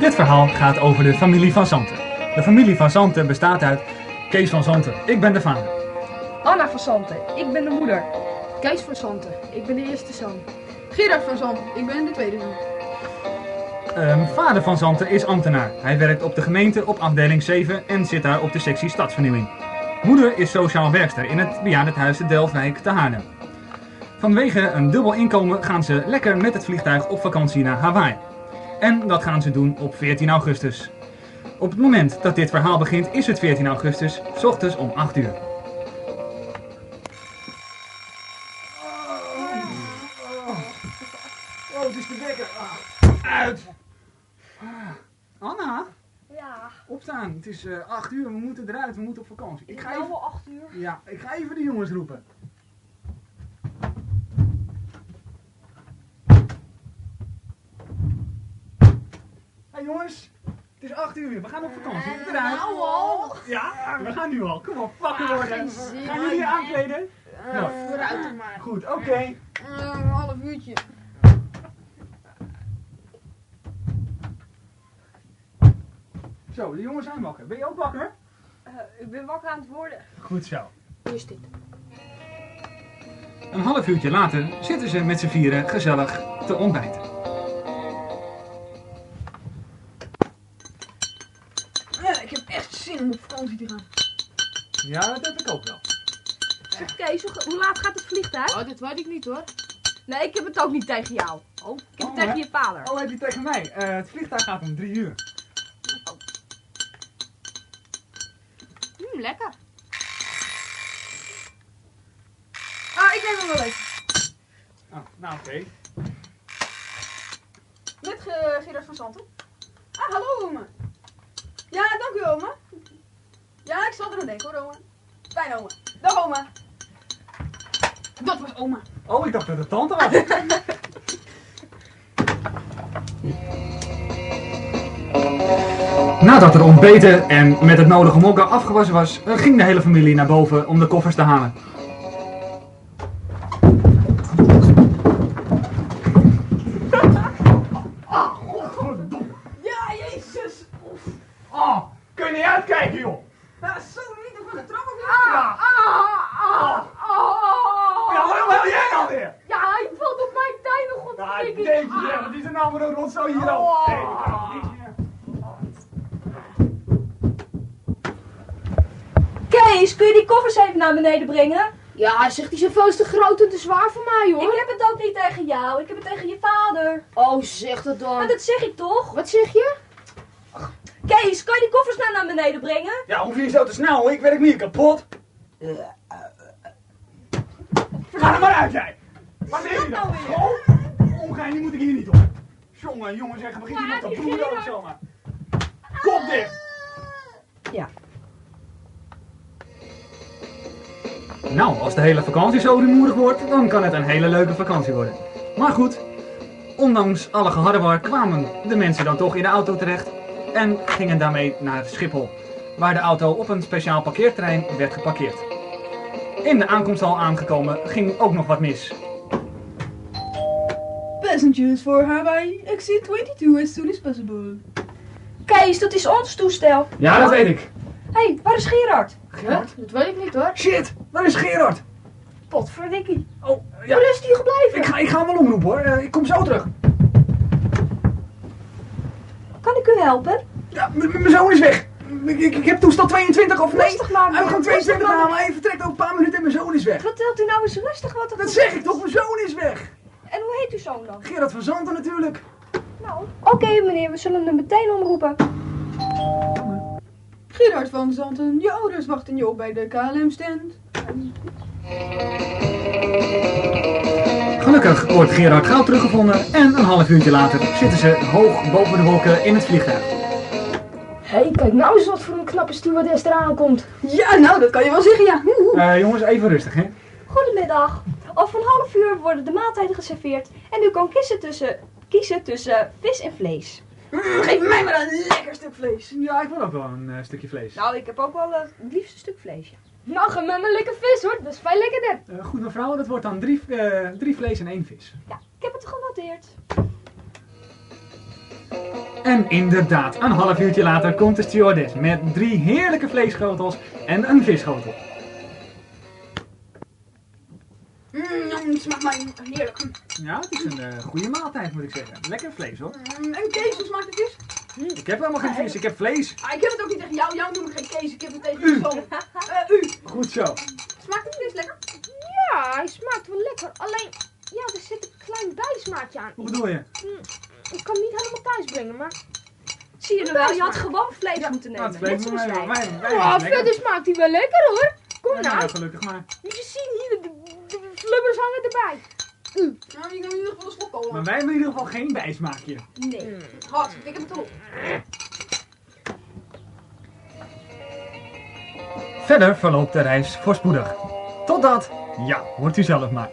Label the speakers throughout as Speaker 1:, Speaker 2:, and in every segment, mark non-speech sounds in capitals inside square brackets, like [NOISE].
Speaker 1: Dit verhaal gaat over de familie van Zanten. De familie van Zanten bestaat uit Kees van Zanten, ik ben de vader.
Speaker 2: Anna van Santen, ik ben de moeder.
Speaker 3: Kees van Santen, ik ben de eerste zoon.
Speaker 4: Gerard van Zanten, ik ben de tweede zoon.
Speaker 1: Ehm, vader van Zanten is ambtenaar. Hij werkt op de gemeente op afdeling 7 en zit daar op de sectie stadsvernieuwing. Moeder is sociaal werkster in het bejaardenhuis de Delftwijk te Haarlem. Vanwege een dubbel inkomen gaan ze lekker met het vliegtuig op vakantie naar Hawaii. En dat gaan ze doen op 14 augustus. Op het moment dat dit verhaal begint is het 14 augustus, s ochtends om 8 uur. Oh, het is de wekker. Uit! Anna,
Speaker 2: Ja,
Speaker 1: opstaan. Het is eh 8 uur, we moeten eruit, we moeten op vakantie. Ik ga even,
Speaker 2: al acht uur.
Speaker 1: ja, ik ga even de jongens roepen. Hey jongens, het is 8 uur, we gaan op vakantie. Eruit.
Speaker 2: Nou al.
Speaker 1: Ja, we gaan nu al. Kom op, wakker worden.
Speaker 3: geen zin.
Speaker 1: Gaan jullie je aankleden? Nou,
Speaker 3: Vooruit dan maar.
Speaker 1: goed, oké.
Speaker 3: Eh, een half uurtje.
Speaker 1: Zo, de jongens zijn wakker. Ben je ook wakker?
Speaker 2: Ik ben wakker aan het worden.
Speaker 1: Goed zo.
Speaker 3: Eerst dit.
Speaker 1: Een half uurtje later zitten ze met z'n vieren gezellig te ontbijten.
Speaker 4: Om op vakantie te gaan.
Speaker 1: Ja, dat heb ik ook wel.
Speaker 2: Zeg Kees, hoe, hoe laat gaat het vliegtuig?
Speaker 3: Oh, dat weet ik niet hoor.
Speaker 2: Nee, ik heb het ook niet tegen jou. Oh, ik heb
Speaker 1: Oh,
Speaker 2: het tegen
Speaker 1: hè?
Speaker 2: je vader.
Speaker 1: Oh, heb je tegen mij? Eh, het vliegtuig gaat om drie uur.
Speaker 3: Hm, lekker.
Speaker 4: Ah, ik neem hem wel even.
Speaker 1: Oh, nou oké.
Speaker 4: Met Ge- Gerard van Zanten. Ah, hallo oma. Ja, dank u oma. Er aan denken hoor oma. Fijn oma. Dag oma. Dat was oma.
Speaker 1: Oh, ik dacht dat het tante was. [LAUGHS] Nadat er ontbeten en met het nodige mokka afgewassen was, eh, ging de hele familie naar boven om de koffers te halen.
Speaker 4: Ja, jezus.
Speaker 1: Oh, kun je niet uitkijken, joh?
Speaker 4: Ja, zo niet op een trap of
Speaker 1: Ja. Ja, wat wil jij nou weer?
Speaker 2: Ja, hij valt op mijn tijden,
Speaker 1: Ja,
Speaker 2: godverdikke.
Speaker 1: deze, wat is er nou voor een rotzooi hier al?
Speaker 2: Oh.
Speaker 1: Nee, dat kan niet meer.
Speaker 2: Kees, kun je die koffers even naar beneden brengen?
Speaker 3: Ja, zegt hij zijn veel is te groot en te zwaar voor mij hoor.
Speaker 2: Ik heb het ook niet tegen jou, ik heb het tegen je vader.
Speaker 3: Oh, zeg dat
Speaker 2: Maar
Speaker 3: dan.
Speaker 2: dat zeg ik toch?
Speaker 3: Wat zeg je?
Speaker 2: Kees, kan je die koffers nou naar beneden brengen?
Speaker 1: Ja, hoef je niet zo te snel, ik werk hier kapot. Ga er maar uit, jij! Wat is je dan? School? Ongein, die moet ik hier niet op. Jongen, jongen, zeggen, begin iemand te
Speaker 2: die
Speaker 1: broeden
Speaker 2: Gerard.
Speaker 1: of zomaar. Kop dicht!
Speaker 2: Ja.
Speaker 1: Nou, als de hele vakantie zo rumoerig wordt, dan kan het een hele leuke vakantie worden. Maar goed, ondanks alle geharrewar kwamen de mensen dan toch in de auto terecht en gingen daarmee naar Schiphol, waar de auto op een speciaal parkeerterrein werd geparkeerd. In de aankomsthal aangekomen ging ook nog wat mis.
Speaker 4: Passengers for Hawaii, exit 22 as soon as possible.
Speaker 2: Kees, dat is ons toestel.
Speaker 1: Ja, dat weet ik.
Speaker 2: Hé, hey, waar is Gerard?
Speaker 1: Gerard?
Speaker 3: Dat weet ik niet hoor.
Speaker 1: Shit, waar is Gerard?
Speaker 2: Potverdikkie.
Speaker 1: Oh, ja,
Speaker 2: Waar is die gebleven?
Speaker 1: ik ga, ik ga hem wel omroepen hoor. Eh, ik kom zo terug.
Speaker 2: Kan ik u helpen?
Speaker 1: Ja, mijn zoon is weg. Ik, ik, ik heb toestel 22 of nee.
Speaker 2: Rustig maar,
Speaker 1: Hij gaat 22
Speaker 2: Rustig maar.
Speaker 1: halen, maar hij vertrekt ook een paar minuten en mijn zoon is weg.
Speaker 2: Vertelt u nou eens rustig wat er
Speaker 1: Dat zeg ik toch, mijn zoon is weg.
Speaker 2: En hoe heet uw zoon dan?
Speaker 1: Gerard van Zanten natuurlijk.
Speaker 2: Nou, oké meneer, we zullen hem meteen omroepen.
Speaker 4: Gerard van Zanten, je ouders wachten je op bij de KLM-stand.
Speaker 1: Gelukkig wordt Gerard gauw teruggevonden en een half uurtje later zitten ze hoog boven de wolken in het vliegtuig.
Speaker 3: Hé, hey, kijk nou eens wat voor een knappe stewardess er aankomt.
Speaker 4: Ja, nou, dat kan je wel zeggen, ja.
Speaker 1: Eh, jongens, even rustig hè.
Speaker 2: Goedemiddag. Over een half uur worden de maaltijden geserveerd en u kan kiezen tussen, kiezen tussen vis en vlees.
Speaker 4: Mm, geef mij maar een lekker stuk vlees.
Speaker 1: Ja, ik wil ook wel een eh, stukje vlees.
Speaker 2: Nou, ik heb ook wel eh, het liefste stuk vlees, ja.
Speaker 3: Nou, met me lekker vis hoor, dat is veel lekkerder.
Speaker 1: Eh, goed mevrouw, dat wordt dan drie, drie vlees en één vis.
Speaker 2: Ja, ik heb het genoteerd.
Speaker 1: En inderdaad, een half uurtje later komt de stewardess met drie heerlijke vleesschotels en een visschotel.
Speaker 5: Mmm, smaakt maar heerlijk.
Speaker 1: Ja, het is een eh, goede maaltijd moet ik zeggen. Lekker vlees hoor.
Speaker 5: Mm, en Kees, hoe smaakt het vis?
Speaker 1: Ik heb helemaal geen vis, ik heb vlees.
Speaker 5: Ah, ik heb het ook niet tegen jou. Jou noem ik geen Kees. Ik heb het tegen u. Eh, u.
Speaker 1: Goed zo.
Speaker 5: Smaakt het vis lekker?
Speaker 6: Ja, hij smaakt wel lekker. Alleen, ja, er zit een klein bijsmaakje aan.
Speaker 1: Hoe bedoel je?
Speaker 6: Ik kan het niet helemaal thuis brengen, maar...
Speaker 2: Zie je er wel, je had gewoon vlees moeten nemen.
Speaker 1: het
Speaker 2: Net
Speaker 1: vlees
Speaker 2: zoals
Speaker 1: wij,
Speaker 6: Oh, verder smaakt hij wel lekker hoor. Kom
Speaker 1: Ja,
Speaker 6: nou.
Speaker 1: nou, gelukkig maar.
Speaker 6: Moet je zien, hier, de, flubbers hangen erbij.
Speaker 5: Nou, je kan in ieder geval een slok
Speaker 1: Maar wij hebben in ieder geval geen bijsmaakje.
Speaker 2: Nee.
Speaker 5: Hard, ik heb het erop.
Speaker 1: Verder verloopt de reis voorspoedig. Totdat, ja, hoort u zelf maar.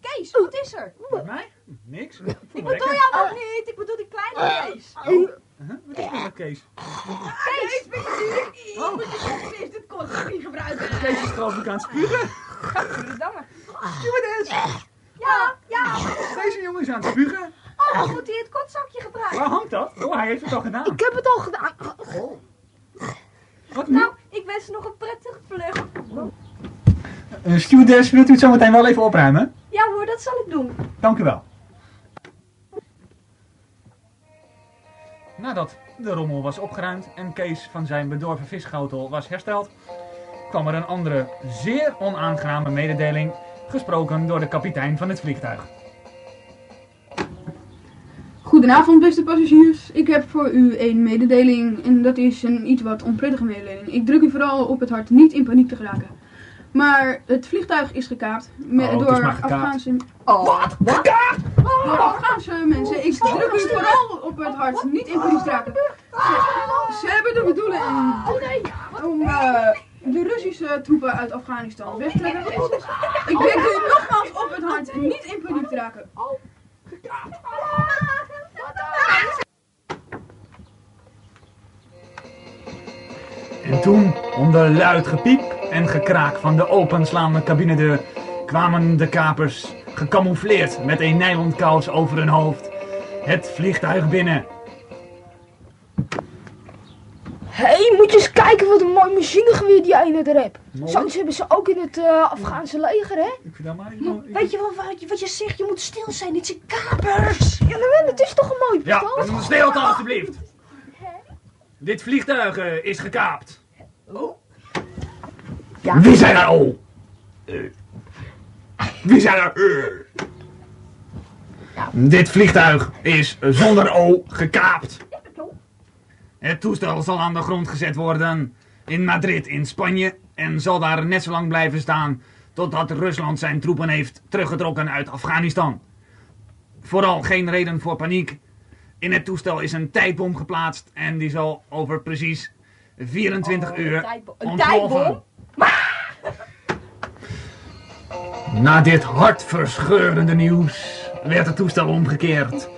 Speaker 2: Kees, wat is er?
Speaker 1: Bij mij? Niks. Ik
Speaker 2: bedoel jou ook niet. Ik bedoel die kleine Kees.
Speaker 1: Huh? Wat is er met Kees?
Speaker 5: Kees, ben je ziek?
Speaker 1: Oh.
Speaker 5: Moet je dit kon ik niet gebruiken.
Speaker 1: Kees is geloof ik aan het spugen.
Speaker 2: Verdamme.
Speaker 1: Stewardess,
Speaker 2: Ja, ja.
Speaker 1: deze jongen is aan het spugen.
Speaker 2: Oh, moet hij het kotzakje gebruiken?
Speaker 1: Waar hangt dat? Oh, hij heeft het al gedaan.
Speaker 6: Ik heb het al gedaan.
Speaker 1: Wat nu?
Speaker 2: Nou, ik wens nog een prettige vlucht.
Speaker 1: Eh, stewardess, wilt u het zo meteen wel even opruimen?
Speaker 2: Ja hoor, dat zal ik doen.
Speaker 1: Dank u wel. Nadat de rommel was opgeruimd en Kees van zijn bedorven visschoutel was hersteld, kwam er een andere, zeer onaangename mededeling, gesproken door de kapitein van het vliegtuig.
Speaker 4: Goedenavond, beste passagiers. Ik heb voor u een mededeling en dat is een iets wat onprettige mededeling. Ik druk u vooral op het hart niet in paniek te geraken. Maar het vliegtuig is gekaapt me-
Speaker 1: Oh,
Speaker 4: door,
Speaker 1: gekaapt.
Speaker 4: Afghaanse,
Speaker 2: Oh.
Speaker 4: door Afghaanse mensen. Ik druk u vooral op het hart niet in paniek te raken. Ze, ze hebben de bedoeling om eh, de Russische troepen uit Afghanistan weg te trekken. Ik druk u nogmaals op het hart niet in paniek te raken.
Speaker 1: En toen, onder luid gepiep en gekraak van de openslaande cabinedeur, kwamen de kapers, gecamoufleerd met een nylonkous over hun hoofd, het vliegtuig binnen.
Speaker 6: Hé, hey, moet je eens kijken wat een mooi machinegeweer die ene er hebt. Zoiets hebben ze ook in het eh, Afghaanse leger, hè?
Speaker 1: Ik vind dat maar niet mooi.
Speaker 2: Weet je wel wat je, wat je zegt? Je moet stil zijn. Dit zijn kapers.
Speaker 6: Ja, maar het is toch een mooi
Speaker 1: Ja,
Speaker 6: pistool?
Speaker 1: een stilte alstublieft. Dit vliegtuig eh, is gekaapt.
Speaker 6: Ja.
Speaker 1: Wie zijn er oh? Eh. Wie zijn er eh? Dit vliegtuig is zonder O gekaapt. Het toestel zal aan de grond gezet worden in Madrid in Spanje en zal daar net zo lang blijven staan totdat Rusland zijn troepen heeft teruggetrokken uit Afghanistan. Vooral geen reden voor paniek. In het toestel is een tijdbom geplaatst en die zal over precies 24
Speaker 2: Oh,
Speaker 1: uur
Speaker 2: een tijdbom? [LAUGHS]
Speaker 1: Na dit hartverscheurende nieuws werd het toestel omgekeerd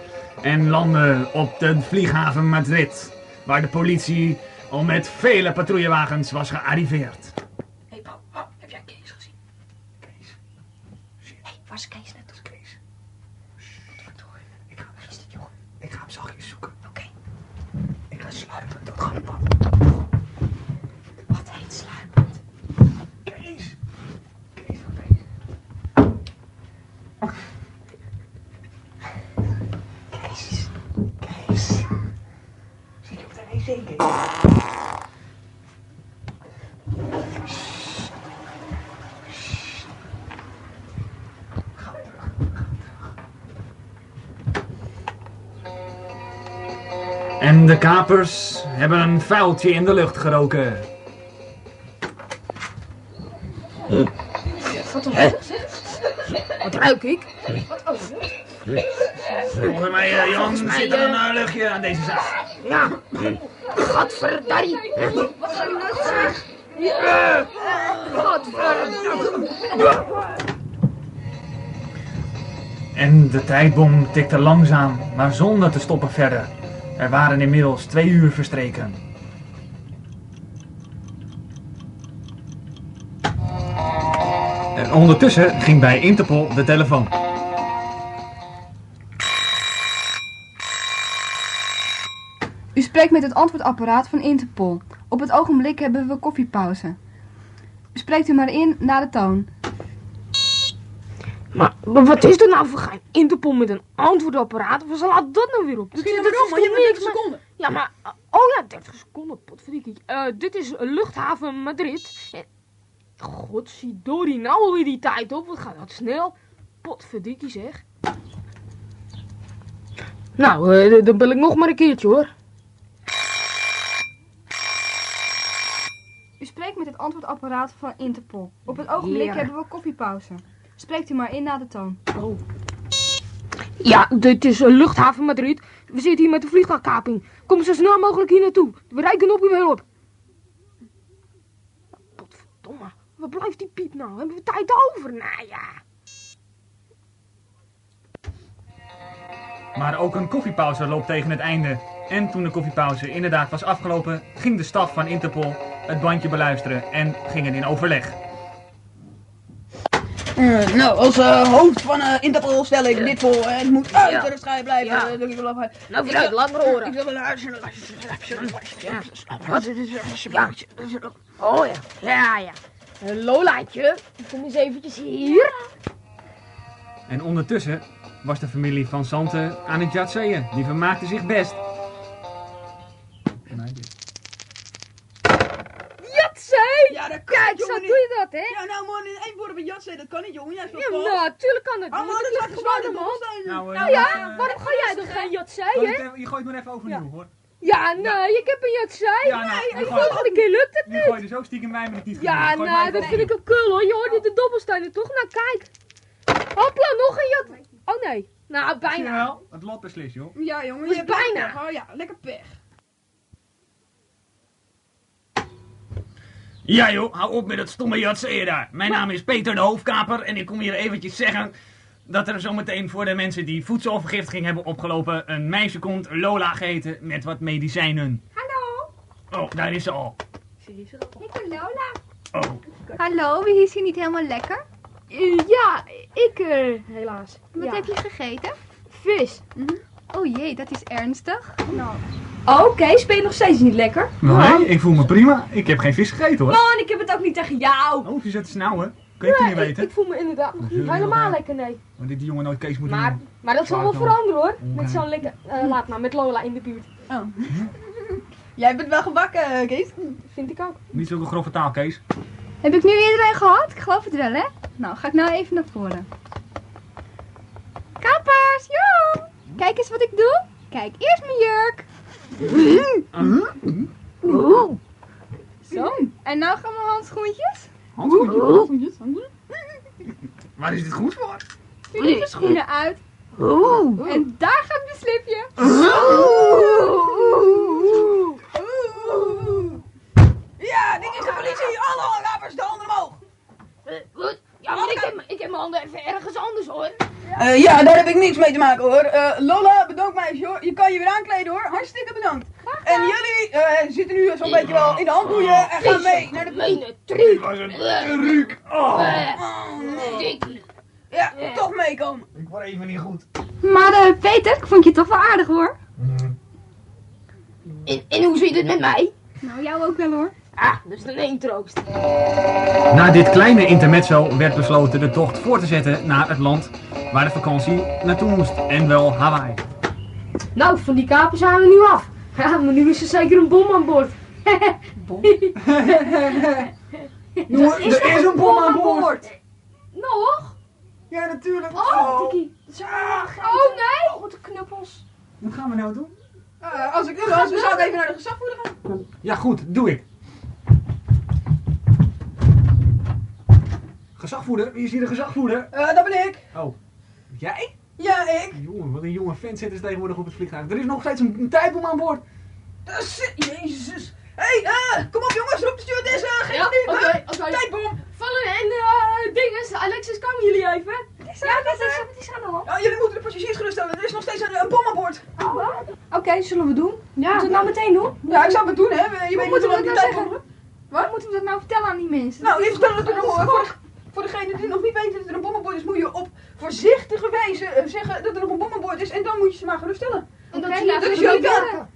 Speaker 1: en landde op de vlieghaven Madrid, waar de politie al met vele patrouillewagens was gearriveerd.
Speaker 2: Hé, Paul. Oh, heb jij Kees gezien?
Speaker 1: Kees,
Speaker 2: Hé, waar is Kees naartoe?
Speaker 1: Kees,
Speaker 2: Wat hoor je?
Speaker 1: ik ga,
Speaker 2: Waar is dit, jongen?
Speaker 1: ik ga hem zachtjes zoeken.
Speaker 2: Oké.
Speaker 1: Ik ga sluipen tot Gallipad.
Speaker 2: Wat heet sluipend?
Speaker 1: Kees, Kees, wat ben je? Kees, Kees. Zit je op de wc, Kees? En de kapers hebben een vuiltje in de lucht geroken.
Speaker 6: Wat ruik ik?
Speaker 1: Volgens mij, eh, Jan, zit er een eh, luchtje aan deze zaak.
Speaker 6: Ja. Godverdarrie.
Speaker 2: Wat ga je nou zeggen?
Speaker 1: En de tijdbom tikte langzaam, maar zonder te stoppen verder. Er waren inmiddels twee uur verstreken. En ondertussen ging bij Interpol de telefoon.
Speaker 6: U spreekt met het antwoordapparaat van Interpol. Op het ogenblik hebben we koffiepauze. Spreekt u maar in naar de toon.
Speaker 3: Maar, maar wat is dat nou voor gein? Interpol met een antwoordapparaat? Waar slaat dat nou weer op? Dat-
Speaker 4: hebben
Speaker 3: dat
Speaker 4: we maar je
Speaker 3: is
Speaker 4: hebt
Speaker 3: toch
Speaker 4: 30
Speaker 3: niks, maar-
Speaker 4: seconden.
Speaker 3: Ja, maar... uh, Oh ja, 30 seconden, potverdikkie. Eh dit is luchthaven Madrid. Eh, Godzidori, nou alweer die tijd op. Wat gaat dat snel? Potverdikkie zeg. Nou, eh, dan bel ik nog maar een keertje hoor.
Speaker 6: U spreekt met het antwoordapparaat van Interpol. Op het ogenblik hebben we koffiepauze. Spreekt u maar in naar de toon.
Speaker 3: Ja, dit is luchthaven Madrid. We zitten hier met de vliegtuigkaping. Kom zo snel mogelijk hier naartoe. We rijden op uw hulp. Potverdomme. Waar blijft die piep nou? Hebben we tijd over? Nou ja.
Speaker 1: Maar ook een koffiepauze loopt tegen het einde. En toen de koffiepauze inderdaad was afgelopen, ging de staf van Interpol het bandje beluisteren en gingen in overleg.
Speaker 4: Eh, nou, als eh, hoofd van eh, Interpol stel ik dit voor. het moet uit
Speaker 3: Ja.
Speaker 4: de strijd blijven.
Speaker 3: Ja.
Speaker 4: eh, ik wil af-
Speaker 3: Nou, vooruit, laat maar horen.
Speaker 4: Ik wil wel luisteren, luisteren, luisteren, luisteren.
Speaker 3: Ja. Oh ja. Ja, ja. Lolaatje, kom eens eventjes hier.
Speaker 1: En ondertussen was de familie van Sante aan het jatseeën. Die vermaakte zich best.
Speaker 4: Dat,
Speaker 3: hè?
Speaker 4: Ja, nou man, in één woord op een jatsen, dat kan niet, jongen. Jij speelt
Speaker 3: Ja, natuurlijk kan het.
Speaker 4: Ah,
Speaker 3: want
Speaker 4: man,
Speaker 3: het
Speaker 4: dat gaat
Speaker 3: gewoon mijn hand.
Speaker 1: Nou,
Speaker 3: Nou ja,
Speaker 1: eh,
Speaker 3: waarom ga jij dan geen jatzee,
Speaker 1: oh,
Speaker 3: hè?
Speaker 1: je- gooit me even overnieuw hoor.
Speaker 3: Ja, nee, ik heb een jatzee.
Speaker 1: Ja, nou,
Speaker 3: En
Speaker 1: nu
Speaker 3: de volgende keer lukt het
Speaker 1: Nu
Speaker 3: niet.
Speaker 1: gooi je dus ook stiekem mij met het niet
Speaker 3: Ja, nou,
Speaker 1: mij
Speaker 3: dat vind ik een kul hoor. Je hoort niet de dobbelstenen toch? Nou, kijk. Hopla, nog een jat. Oh nee. Nou,
Speaker 1: Zie je
Speaker 3: bijna.
Speaker 1: wel? Het lot beslist, joh.
Speaker 4: Ja, jongen,
Speaker 3: is
Speaker 4: hebt
Speaker 3: bijna.
Speaker 4: Oh ja, lekker pech.
Speaker 1: Ja joh, hou op met dat stomme jatseeën daar. Mijn naam is Peter de Hoofdkaper en ik kom hier eventjes zeggen dat er zometeen voor de mensen die voedselvergiftiging hebben opgelopen een meisje komt, Lola geheten, met wat medicijnen.
Speaker 2: Hallo,
Speaker 1: Oh, daar is ze al.
Speaker 2: ik ben Lola.
Speaker 1: Oh,
Speaker 6: Hallo, wie is hier niet helemaal lekker?
Speaker 3: Eh, ja, ik eh, helaas.
Speaker 6: Wat
Speaker 3: Ja.
Speaker 6: heb je gegeten?
Speaker 3: Vis.
Speaker 6: Oh jee, dat is ernstig. Nou,
Speaker 2: Oké, speel je nog steeds niet lekker?
Speaker 1: nee, ik voel me prima. Ik heb geen vis gegeten hoor.
Speaker 2: Man, ik heb het ook niet tegen jou.
Speaker 1: Oh, je zit te snauwen. Kun je het niet
Speaker 3: ik,
Speaker 1: weten?
Speaker 3: ik voel me inderdaad nog niet helemaal lekker, nee.
Speaker 1: Want dit die jongen nooit Kees moet
Speaker 3: Maar,
Speaker 1: doen.
Speaker 3: maar dat zal wel veranderen hoor. Met zo'n lekker, eh, laat maar, met Lola in de buurt.
Speaker 4: Jij bent wel gebakken, eh, Kees.
Speaker 3: Vind ik ook.
Speaker 1: Niet zulke grove taal, Kees.
Speaker 6: heb ik nu iedereen gehad? Ik geloof het wel, hè? Nou, ga ik nou even naar voren. Kappers, joh! Kijk eens wat ik doe. Kijk, eerst mijn jurk. Zo. En nou gaan mijn handschoentjes.
Speaker 1: Handschoentjes. Waar is dit goed voor?
Speaker 6: Nu de schoenen uit. En daar gaat mijn slipje.
Speaker 4: Ja, dit is de politie. Alle handhavers, de handen omhoog.
Speaker 3: Eh, wat? Ja, maar ik heb, ik heb mijn handen even ergens anders hoor.
Speaker 4: Eh, ja, daar heb ik niks mee te maken hoor. Eh, Lola, bedankt meisje hoor. Je kan je weer aankleden hoor. Hartstikke bedankt. En jullie eh, zitten nu zo'n beetje wel in de handboeien en gaan mee naar de...
Speaker 3: Mene truc.
Speaker 1: was een truc. Oh,
Speaker 4: Oh nee. Ja, toch meekomen.
Speaker 1: ik word even niet goed.
Speaker 6: Maar eh, Peter, ik vond je toch wel aardig hoor.
Speaker 3: En, en hoe zit het met mij?
Speaker 6: Nou, jou ook wel hoor.
Speaker 3: Ah, dus dan één troost.
Speaker 1: Na dit kleine intermezzo werd besloten de tocht voor te zetten naar het land waar de vakantie naartoe moest. En wel Hawaii.
Speaker 3: Nou, van die kapen zijn we nu af. Ja, maar nu is er zeker een bom aan boord.
Speaker 1: Jongen, [LAUGHS] er is een bom aan boord.
Speaker 3: Nog?
Speaker 1: Ja, natuurlijk.
Speaker 3: Oh, Tikkie.
Speaker 2: Oh nee. Wat de knuppels.
Speaker 1: Wat gaan we nou doen?
Speaker 4: Eh, als ik nu was, we zouden even naar de gezagvoerder gaan.
Speaker 1: Ja, goed, doe ik. Gezagvoerder? Wie is hier de gezagvoerder?
Speaker 4: Eh, dat ben ik.
Speaker 1: Oh, jij?
Speaker 4: Ja, ik.
Speaker 1: Jongen, wat een jonge vent zit er tegenwoordig op het vliegtuig. Er is nog steeds een, een tijdbom aan boord.
Speaker 4: Eh, Jezus. Hé, hey, eh, kom op jongens, roep de stewardess. Uh, geef
Speaker 3: Ja,
Speaker 4: die,
Speaker 3: oké,
Speaker 4: eh,
Speaker 3: oké.
Speaker 4: Tijdbom.
Speaker 3: Vallen en eh dinges. Alexis, komen jullie even?
Speaker 2: Ja, wat is, wat is er aan de hand?
Speaker 4: Ja, jullie moeten de passagiers geruststellen. Er is nog steeds een, een bom aan boord.
Speaker 2: Oké, zullen we doen?
Speaker 6: Ja.
Speaker 2: Moeten we het nou meteen doen?
Speaker 4: Ja, ik zou het doen, hè. Je weet niet
Speaker 6: moeten we
Speaker 4: lang die
Speaker 6: dat nou
Speaker 4: tijd
Speaker 6: zeggen? Wat moeten we dat nou vertellen aan die mensen?
Speaker 4: Nou, eerst vertellen we het nog
Speaker 6: Dat
Speaker 4: voor, Voor degene die nog niet weten dat er een bom aan boord is, moet je op voorzichtige wijze eh, zeggen dat er nog een bom aan boord is. En dan moet je ze maar geruststellen.
Speaker 6: Oké,
Speaker 2: je
Speaker 6: laten
Speaker 4: dat
Speaker 6: we
Speaker 4: is jouw
Speaker 6: het proberen.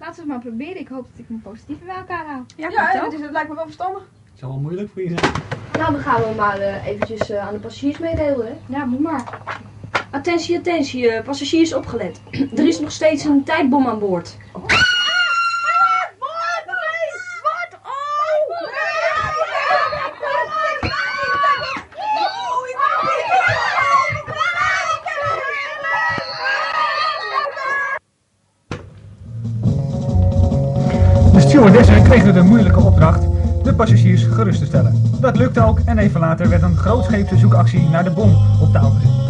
Speaker 6: Laten we het maar proberen. Ik hoop dat ik mijn positieve bij elkaar hou.
Speaker 2: Ja,
Speaker 4: Ja, dat, is, dat lijkt me wel verstandig.
Speaker 1: Het zal wel moeilijk voor je zijn.
Speaker 2: Nou, dan gaan we maar eh, eventjes eh, aan de passagiers meedelen, hè.
Speaker 6: Ja, moet maar.
Speaker 2: Attentie, attentie, passagiers opgelet. [CLEARS THROAT] er is nog steeds een tijdbom aan boord.
Speaker 1: Stewardessen kregen de moeilijke opdracht de passagiers gerust te stellen. Dat lukte ook en even later werd een grootscheepse zoekactie naar de bom op touw gezet.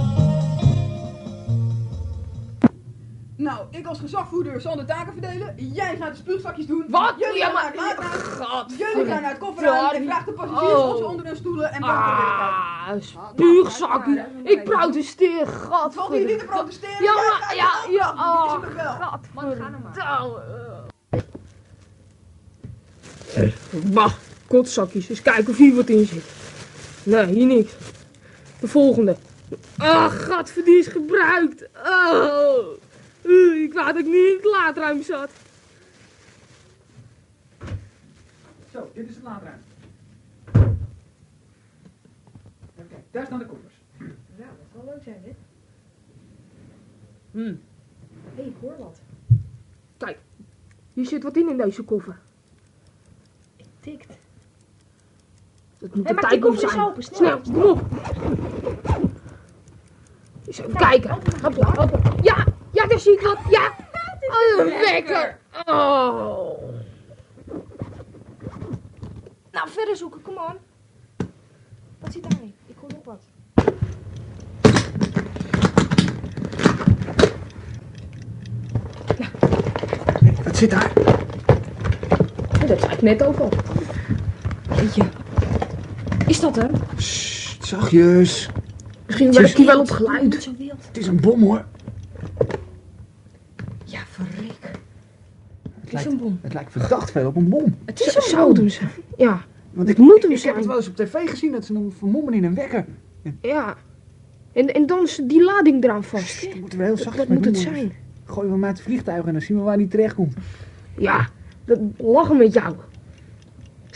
Speaker 4: Nou, ik als gezagvoerder zal de taken verdelen. Jij gaat de spuugzakjes doen.
Speaker 3: Wat?
Speaker 4: Jullie
Speaker 3: Ja,
Speaker 4: gaan
Speaker 3: maar...
Speaker 4: naar het.
Speaker 3: Gat.
Speaker 4: Jullie gaan naar het kofferruim en vraag de passagiers
Speaker 3: Oh.
Speaker 4: of ze onder hun stoelen en banken.
Speaker 3: Ah, spuugzakje. Ik protesteer, gat.
Speaker 4: Valt hier niet te protesteren?
Speaker 3: Ja, maar- ja, ja,
Speaker 4: hand
Speaker 3: oh.
Speaker 4: doen. Dit is een bevel.
Speaker 3: Bah, kotzakjes. Eens kijken of hier wat in zit. Nee, hier niks. De volgende. Ah, die is gebruikt. Oh. Uh, ik wou dat ik niet in het laadruim zat.
Speaker 1: Zo, dit is het laadruim. Even kijken, daar staan de koffers.
Speaker 2: Ja, dat zal leuk zijn, hè.
Speaker 3: Hm.
Speaker 2: Hé, ik hoor wat.
Speaker 3: Kijk, hier zit wat in in deze koffer.
Speaker 2: Tikt.
Speaker 3: Dat moet de
Speaker 2: koffer eens
Speaker 3: zijn.
Speaker 2: open, snel.
Speaker 3: Snel, kom op. Eens even kijken. Hop, hop. Ja, ja, daar zie ik wat. Ja. Oh, een wekker. Oh.
Speaker 2: Nou, verder zoeken, kom on. Wat zit daarin? Ik hoor nog wat.
Speaker 1: Wat zit daar?
Speaker 3: Dat ik net ook al.
Speaker 2: Jeetje. Is dat hem?
Speaker 1: Sst, zachtjes.
Speaker 3: Misschien werkt hij wel op geluid.
Speaker 2: Niet zo wild.
Speaker 1: Het is een bom hoor.
Speaker 2: Ja, verrik.
Speaker 1: Het
Speaker 2: Het is
Speaker 1: lijkt,
Speaker 2: een bom.
Speaker 1: het lijkt verdacht veel op een bom.
Speaker 2: Het is een
Speaker 3: Zou
Speaker 2: bom.
Speaker 3: het hem zijn? Ja,
Speaker 1: Want
Speaker 3: Het moet hem
Speaker 1: ik heb
Speaker 3: zijn.
Speaker 1: het wel eens op tv gezien dat ze hem vermommen in een wekker.
Speaker 3: ja. En, en dan is die lading eraan vast.
Speaker 1: Daar moeten we heel zacht mee
Speaker 3: moet het zijn?
Speaker 1: we hem uit het vliegtuig en dan zien we waar hij terecht komt.
Speaker 3: Ja, dat lachen met jou.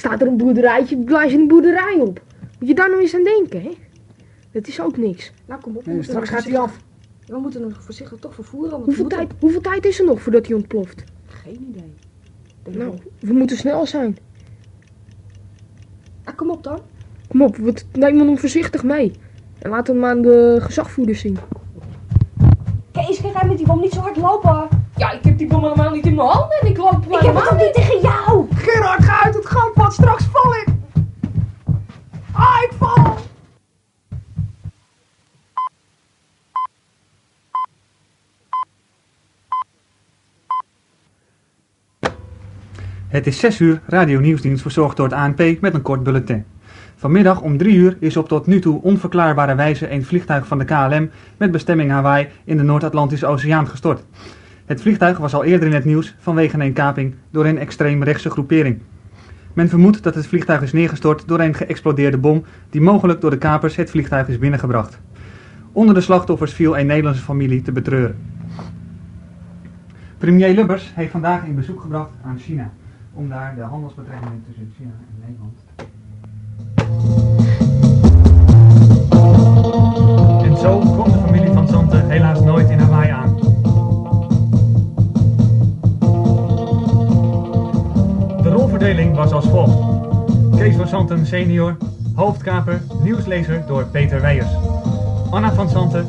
Speaker 3: Staat er een boerderijtje, blaas je een boerderij op. Moet je daar nou eens aan denken, hè? Dat is ook niks.
Speaker 2: Nou, kom op. we
Speaker 1: Nee,
Speaker 2: moeten
Speaker 1: straks gaat hij af.
Speaker 2: We moeten hem voorzichtig toch vervoeren. Want
Speaker 3: Hoeveel tijd, hoeveel tijd is er nog voordat hij ontploft?
Speaker 2: Geen idee. Denk
Speaker 3: Nou, we moeten snel zijn.
Speaker 2: Ah, kom op dan.
Speaker 3: Kom op, we nemen hem voorzichtig mee. En laten we hem aan de gezagvoerders zien.
Speaker 2: Kees, ga jij met die bom niet zo hard lopen?
Speaker 3: Ja, ik heb die bom helemaal niet in mijn handen en ik loop
Speaker 2: Ik heb het niet tegen jou?
Speaker 4: Gerard,
Speaker 1: Het is 6 uur, Radio Nieuwsdienst verzorgd door het ANP met een kort bulletin. Vanmiddag om 3 uur is op tot nu toe onverklaarbare wijze een vliegtuig van de KLM met bestemming Hawaii in de Noord-Atlantische Oceaan gestort. Het vliegtuig was al eerder in het nieuws vanwege een kaping door een extreemrechtse groepering. Men vermoedt dat het vliegtuig is neergestort door een geëxplodeerde bom die mogelijk door de kapers het vliegtuig is binnengebracht. Onder de slachtoffers viel een Nederlandse familie te betreuren. Premier Lubbers heeft vandaag een bezoek gebracht aan China om daar de handelsbetrekkingen tussen China en Nederland. En zo kwam de familie van Zanten helaas nooit in Hawaii aan. De rolverdeling was als volgt. Kees van Zanten senior, hoofdkaper, nieuwslezer door Peter Weijers. Anna van Zanten,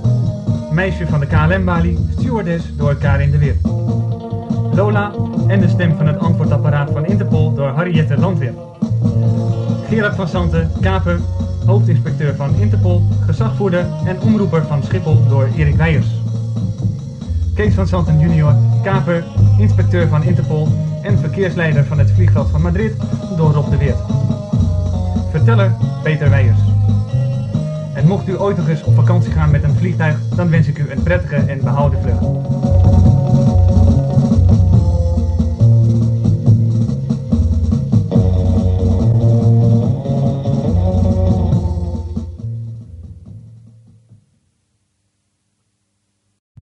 Speaker 1: meisje van de KLM-balie, stewardess door Karin de Weer. Lola en de stem van het antwoordapparaat van Interpol door Harriette Landweer. Gerard van Santen, kaper, hoofdinspecteur van Interpol, gezagvoerder en omroeper van Schiphol door Erik Weijers. Kees van Santen junior, kaper, inspecteur van Interpol en verkeersleider van het vliegveld van Madrid door Rob de Weert. Verteller Peter Weijers. En mocht u ooit nog eens op vakantie gaan met een vliegtuig, dan wens ik u een prettige en behouden vlucht.